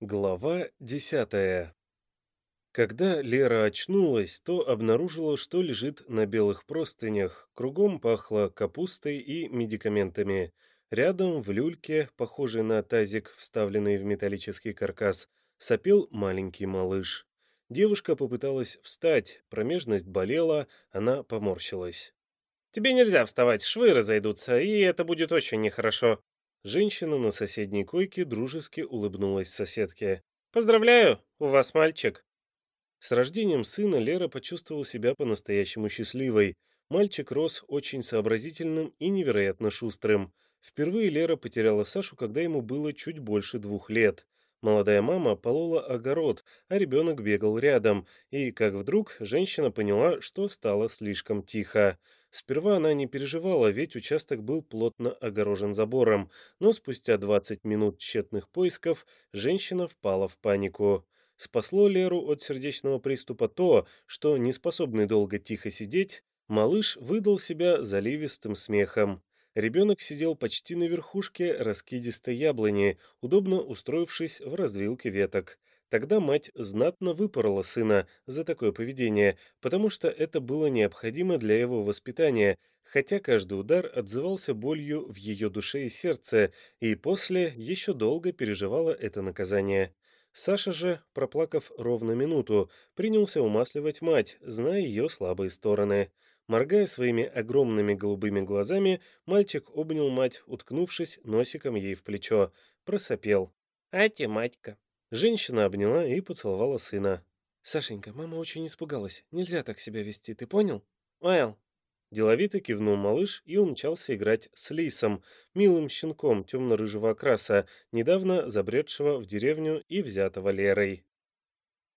Глава десятая Когда Лера очнулась, то обнаружила, что лежит на белых простынях, кругом пахло капустой и медикаментами. Рядом, в люльке, похожей на тазик, вставленный в металлический каркас, сопел маленький малыш. Девушка попыталась встать, промежность болела, она поморщилась. «Тебе нельзя вставать, швы разойдутся, и это будет очень нехорошо», Женщина на соседней койке дружески улыбнулась соседке. «Поздравляю, у вас мальчик!» С рождением сына Лера почувствовала себя по-настоящему счастливой. Мальчик рос очень сообразительным и невероятно шустрым. Впервые Лера потеряла Сашу, когда ему было чуть больше двух лет. Молодая мама полола огород, а ребенок бегал рядом, и, как вдруг, женщина поняла, что стало слишком тихо. Сперва она не переживала, ведь участок был плотно огорожен забором, но спустя 20 минут тщетных поисков женщина впала в панику. Спасло Леру от сердечного приступа то, что, не способный долго тихо сидеть, малыш выдал себя заливистым смехом. Ребенок сидел почти на верхушке раскидистой яблони, удобно устроившись в развилке веток. Тогда мать знатно выпорола сына за такое поведение, потому что это было необходимо для его воспитания, хотя каждый удар отзывался болью в ее душе и сердце, и после еще долго переживала это наказание. Саша же, проплакав ровно минуту, принялся умасливать мать, зная ее слабые стороны. Моргая своими огромными голубыми глазами, мальчик обнял мать, уткнувшись носиком ей в плечо. Просопел. «Ати, матька!» Женщина обняла и поцеловала сына. «Сашенька, мама очень испугалась. Нельзя так себя вести, ты понял?» «Понял». Деловито кивнул малыш и умчался играть с Лисом, милым щенком темно-рыжего окраса, недавно забредшего в деревню и взятого Лерой.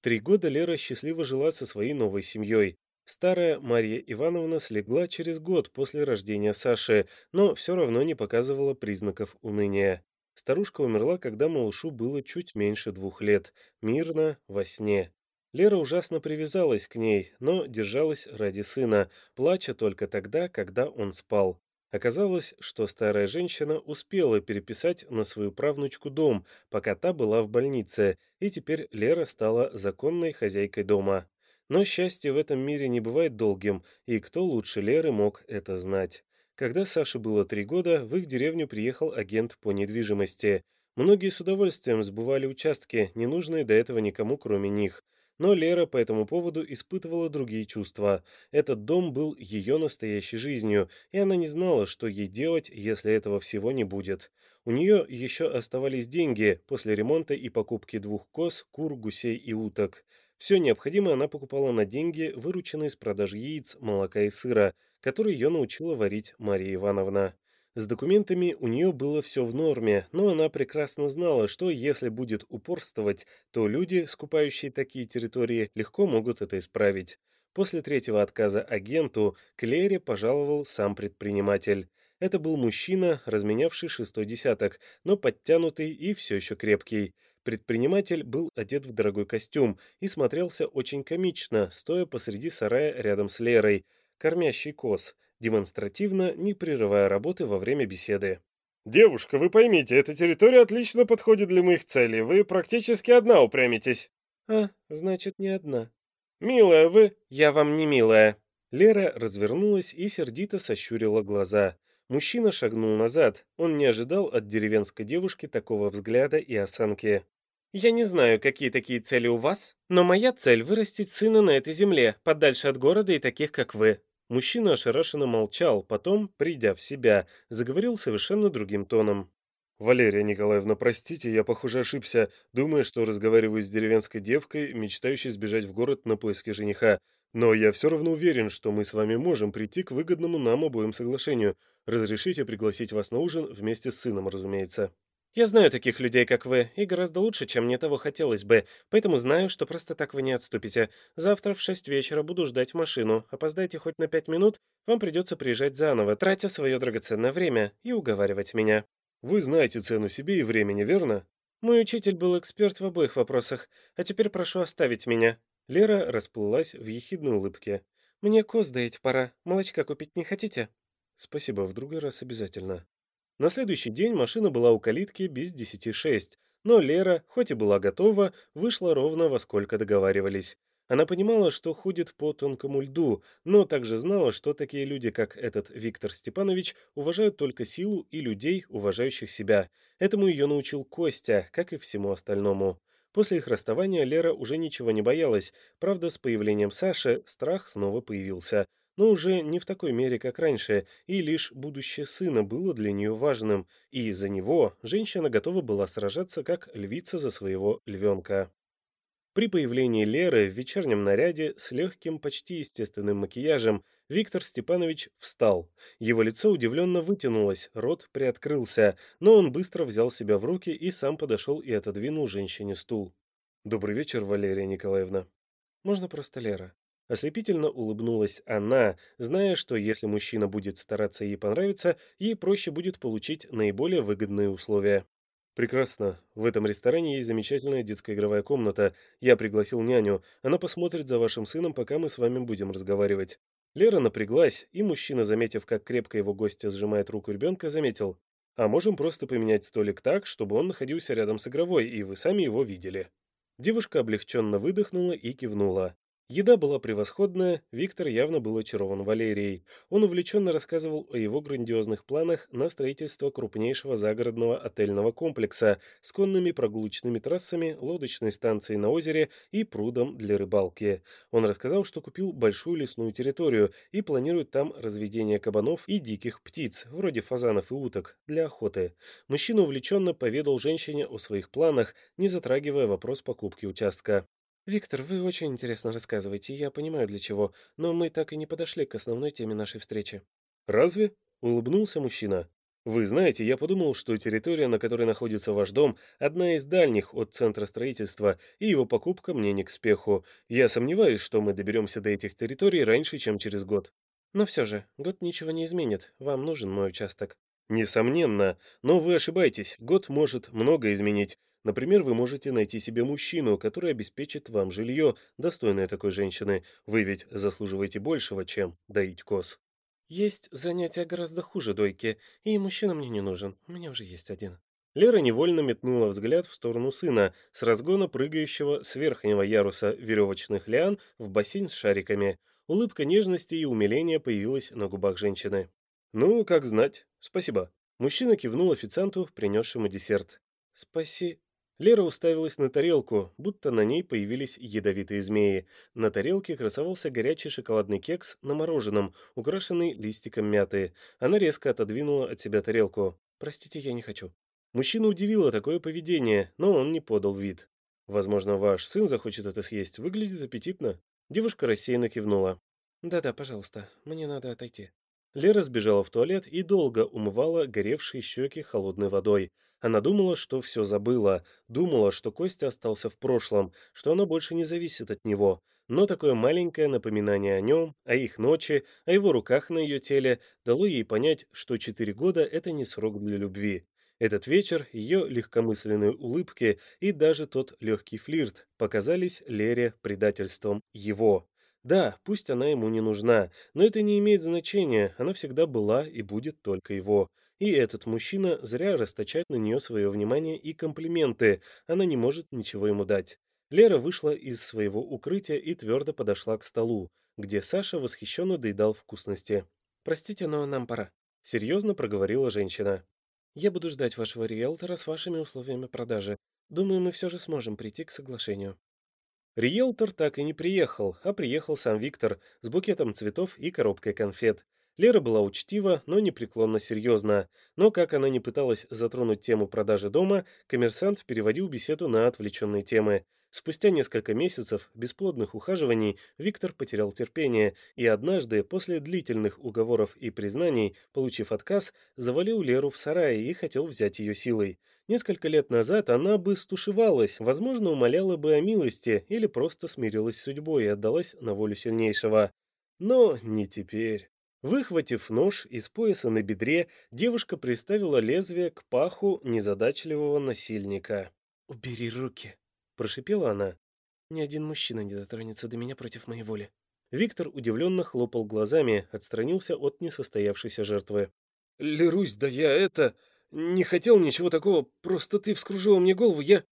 Три года Лера счастливо жила со своей новой семьей. Старая Марья Ивановна слегла через год после рождения Саши, но все равно не показывала признаков уныния. Старушка умерла, когда малышу было чуть меньше двух лет, мирно, во сне. Лера ужасно привязалась к ней, но держалась ради сына, плача только тогда, когда он спал. Оказалось, что старая женщина успела переписать на свою правнучку дом, пока та была в больнице, и теперь Лера стала законной хозяйкой дома. Но счастье в этом мире не бывает долгим, и кто лучше Леры мог это знать. Когда Саше было три года, в их деревню приехал агент по недвижимости. Многие с удовольствием сбывали участки, не нужные до этого никому, кроме них. Но Лера по этому поводу испытывала другие чувства. Этот дом был ее настоящей жизнью, и она не знала, что ей делать, если этого всего не будет. У нее еще оставались деньги после ремонта и покупки двух коз, кур, гусей и уток. Все необходимое она покупала на деньги, вырученные с продаж яиц, молока и сыра, который ее научила варить Мария Ивановна. С документами у нее было все в норме, но она прекрасно знала, что если будет упорствовать, то люди, скупающие такие территории, легко могут это исправить. После третьего отказа агенту к Лере пожаловал сам предприниматель. Это был мужчина, разменявший шестой десяток, но подтянутый и все еще крепкий. Предприниматель был одет в дорогой костюм и смотрелся очень комично, стоя посреди сарая рядом с Лерой, кормящий коз, демонстративно не прерывая работы во время беседы. «Девушка, вы поймите, эта территория отлично подходит для моих целей. Вы практически одна упрямитесь». «А, значит, не одна». «Милая вы...» «Я вам не милая». Лера развернулась и сердито сощурила глаза. Мужчина шагнул назад. Он не ожидал от деревенской девушки такого взгляда и осанки. «Я не знаю, какие такие цели у вас, но моя цель — вырастить сына на этой земле, подальше от города и таких, как вы». Мужчина ошарашенно молчал, потом, придя в себя, заговорил совершенно другим тоном. «Валерия Николаевна, простите, я, похоже, ошибся, думая, что разговариваю с деревенской девкой, мечтающей сбежать в город на поиски жениха. Но я все равно уверен, что мы с вами можем прийти к выгодному нам обоим соглашению. Разрешите пригласить вас на ужин вместе с сыном, разумеется». «Я знаю таких людей, как вы, и гораздо лучше, чем мне того хотелось бы, поэтому знаю, что просто так вы не отступите. Завтра в шесть вечера буду ждать машину. Опоздайте хоть на пять минут, вам придется приезжать заново, тратя свое драгоценное время, и уговаривать меня». «Вы знаете цену себе и времени, верно?» «Мой учитель был эксперт в обоих вопросах, а теперь прошу оставить меня». Лера расплылась в ехидной улыбке. «Мне коз доить пора. Молочка купить не хотите?» «Спасибо, в другой раз обязательно». На следующий день машина была у калитки без десяти шесть. Но Лера, хоть и была готова, вышла ровно во сколько договаривались. Она понимала, что ходит по тонкому льду, но также знала, что такие люди, как этот Виктор Степанович, уважают только силу и людей, уважающих себя. Этому ее научил Костя, как и всему остальному. После их расставания Лера уже ничего не боялась, правда, с появлением Саши страх снова появился, но уже не в такой мере, как раньше, и лишь будущее сына было для нее важным, и из-за него женщина готова была сражаться как львица за своего львенка. При появлении Леры в вечернем наряде с легким, почти естественным макияжем Виктор Степанович встал. Его лицо удивленно вытянулось, рот приоткрылся, но он быстро взял себя в руки и сам подошел и отодвинул женщине стул. «Добрый вечер, Валерия Николаевна». «Можно просто Лера». Ослепительно улыбнулась она, зная, что если мужчина будет стараться ей понравиться, ей проще будет получить наиболее выгодные условия. «Прекрасно. В этом ресторане есть замечательная детская игровая комната. Я пригласил няню. Она посмотрит за вашим сыном, пока мы с вами будем разговаривать». Лера напряглась, и мужчина, заметив, как крепко его гостья сжимает руку ребенка, заметил. «А можем просто поменять столик так, чтобы он находился рядом с игровой, и вы сами его видели». Девушка облегченно выдохнула и кивнула. Еда была превосходная, Виктор явно был очарован Валерией. Он увлеченно рассказывал о его грандиозных планах на строительство крупнейшего загородного отельного комплекса с конными прогулочными трассами, лодочной станцией на озере и прудом для рыбалки. Он рассказал, что купил большую лесную территорию и планирует там разведение кабанов и диких птиц, вроде фазанов и уток, для охоты. Мужчина увлеченно поведал женщине о своих планах, не затрагивая вопрос покупки участка. «Виктор, вы очень интересно рассказываете, я понимаю для чего, но мы так и не подошли к основной теме нашей встречи». «Разве?» — улыбнулся мужчина. «Вы знаете, я подумал, что территория, на которой находится ваш дом, одна из дальних от центра строительства, и его покупка мне не к спеху. Я сомневаюсь, что мы доберемся до этих территорий раньше, чем через год». «Но все же, год ничего не изменит, вам нужен мой участок». «Несомненно, но вы ошибаетесь, год может много изменить. Например, вы можете найти себе мужчину, который обеспечит вам жилье, достойное такой женщины. Вы ведь заслуживаете большего, чем доить коз. Есть занятия гораздо хуже дойки, и мужчина мне не нужен. У меня уже есть один. Лера невольно метнула взгляд в сторону сына, с разгона прыгающего с верхнего яруса веревочных лиан в бассейн с шариками. Улыбка нежности и умиления появилась на губах женщины. «Ну, как знать. Спасибо». Мужчина кивнул официанту, принесшему десерт. «Спаси...» Лера уставилась на тарелку, будто на ней появились ядовитые змеи. На тарелке красовался горячий шоколадный кекс на мороженом, украшенный листиком мяты. Она резко отодвинула от себя тарелку. «Простите, я не хочу». Мужчина удивило такое поведение, но он не подал вид. «Возможно, ваш сын захочет это съесть. Выглядит аппетитно». Девушка рассеянно кивнула. «Да-да, пожалуйста, мне надо отойти». Лера сбежала в туалет и долго умывала горевшие щеки холодной водой. Она думала, что все забыла, думала, что Костя остался в прошлом, что она больше не зависит от него. Но такое маленькое напоминание о нем, о их ночи, о его руках на ее теле дало ей понять, что четыре года – это не срок для любви. Этот вечер, ее легкомысленные улыбки и даже тот легкий флирт показались Лере предательством его. Да, пусть она ему не нужна, но это не имеет значения, она всегда была и будет только его. И этот мужчина зря расточает на нее свое внимание и комплименты, она не может ничего ему дать. Лера вышла из своего укрытия и твердо подошла к столу, где Саша восхищенно доедал вкусности. «Простите, но нам пора», — серьезно проговорила женщина. «Я буду ждать вашего риэлтора с вашими условиями продажи. Думаю, мы все же сможем прийти к соглашению». Риэлтор так и не приехал, а приехал сам Виктор с букетом цветов и коробкой конфет. Лера была учтива, но непреклонно серьезна. Но как она не пыталась затронуть тему продажи дома, коммерсант переводил беседу на отвлеченные темы. Спустя несколько месяцев бесплодных ухаживаний Виктор потерял терпение и однажды, после длительных уговоров и признаний, получив отказ, завалил Леру в сарае и хотел взять ее силой. Несколько лет назад она бы стушевалась, возможно, умоляла бы о милости или просто смирилась с судьбой и отдалась на волю сильнейшего. Но не теперь. Выхватив нож из пояса на бедре, девушка приставила лезвие к паху незадачливого насильника. «Убери руки!» прошипела она. Ни один мужчина не дотронется до меня против моей воли. Виктор удивленно хлопал глазами, отстранился от несостоявшейся жертвы. «Лерусь, да я это... не хотел ничего такого, просто ты вскружила мне голову, я...»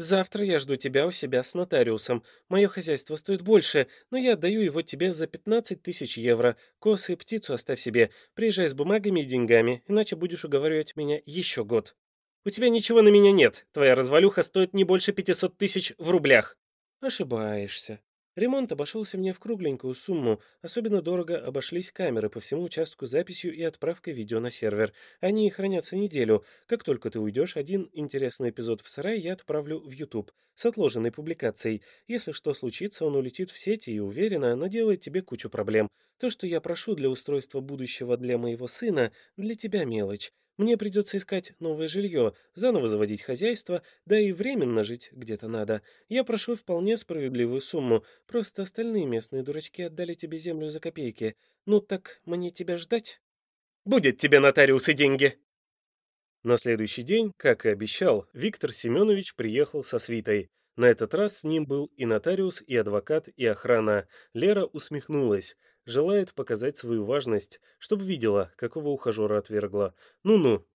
«Завтра я жду тебя у себя с нотариусом. Мое хозяйство стоит больше, но я отдаю его тебе за 15 тысяч евро. Косы и птицу оставь себе. Приезжай с бумагами и деньгами, иначе будешь уговаривать меня еще год». «У тебя ничего на меня нет. Твоя развалюха стоит не больше 500 тысяч в рублях». «Ошибаешься. Ремонт обошелся мне в кругленькую сумму. Особенно дорого обошлись камеры по всему участку записью и отправкой видео на сервер. Они хранятся неделю. Как только ты уйдешь, один интересный эпизод в сарай я отправлю в YouTube с отложенной публикацией. Если что случится, он улетит в сети и, уверенно, наделает тебе кучу проблем. То, что я прошу для устройства будущего для моего сына, для тебя мелочь. Мне придется искать новое жилье, заново заводить хозяйство, да и временно жить где-то надо. Я прошу вполне справедливую сумму, просто остальные местные дурачки отдали тебе землю за копейки. Ну так мне тебя ждать? Будет тебе нотариус и деньги!» На следующий день, как и обещал, Виктор Семенович приехал со свитой. На этот раз с ним был и нотариус, и адвокат, и охрана. Лера усмехнулась желает показать свою важность, чтобы видела, какого ухажера отвергла. Ну-ну.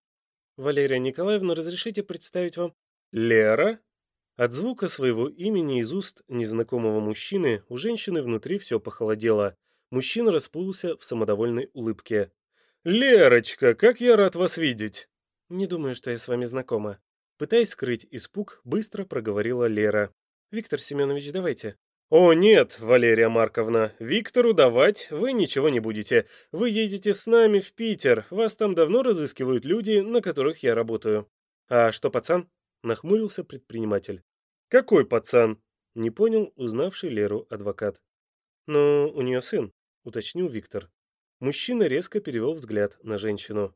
Валерия Николаевна, разрешите представить вам... Лера? От звука своего имени из уст незнакомого мужчины у женщины внутри все похолодело. Мужчина расплылся в самодовольной улыбке. «Лерочка, как я рад вас видеть!» «Не думаю, что я с вами знакома». Пытаясь скрыть испуг, быстро проговорила Лера. «Виктор Семенович, давайте. «О нет, Валерия Марковна, Виктору давать вы ничего не будете. Вы едете с нами в Питер, вас там давно разыскивают люди, на которых я работаю». «А что, пацан?» — нахмурился предприниматель. «Какой пацан?» — не понял узнавший Леру адвокат. «Ну, у нее сын», — уточнил Виктор. Мужчина резко перевел взгляд на женщину.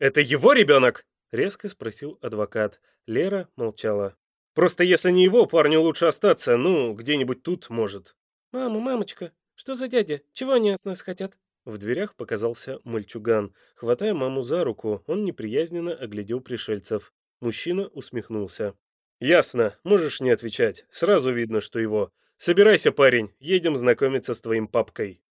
«Это его ребенок?» — резко спросил адвокат. Лера молчала. Просто если не его, парню лучше остаться, ну, где-нибудь тут, может. «Мама, мамочка, что за дядя? Чего они от нас хотят?» В дверях показался мальчуган. Хватая маму за руку, он неприязненно оглядел пришельцев. Мужчина усмехнулся. «Ясно, можешь не отвечать. Сразу видно, что его. Собирайся, парень, едем знакомиться с твоим папкой».